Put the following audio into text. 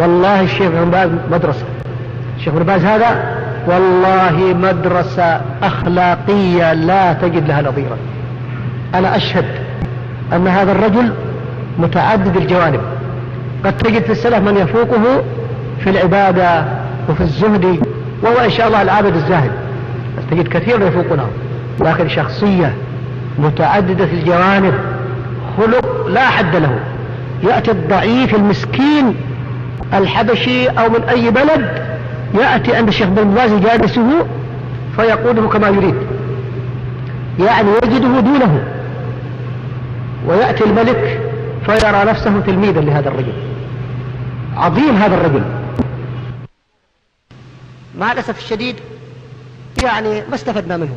والله الشيخ ابن باز مدرسة. الشيخ ابن باز هذا والله مدرسة أخلاقية لا تجد لها نظيرا. أنا أشهد أن هذا الرجل متعدد الجوانب. قد تجد في السلف من يفوقه في العبادة وفي الزهد وهو إن شاء الله العابد الزاهد. تجد كثير يفوقنا. لكن شخصية متعددة الجوانب خلق لا حد له. يأتي الضعيف المسكين الحبشي أو من أي بلد يأتي عند الشيخ بن باز جالسه فيقوله كما يريد. يعني يجده دونه. ويأتي الملك فيرى نفسه تلميذا لهذا الرجل. عظيم هذا الرجل. مع الأسف الشديد يعني ما استفدنا منه.